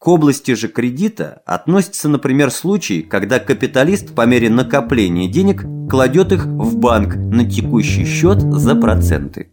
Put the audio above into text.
К области же кредита относится, например, случай, когда капиталист по мере накопления денег кладет их в банк на текущий счет за проценты.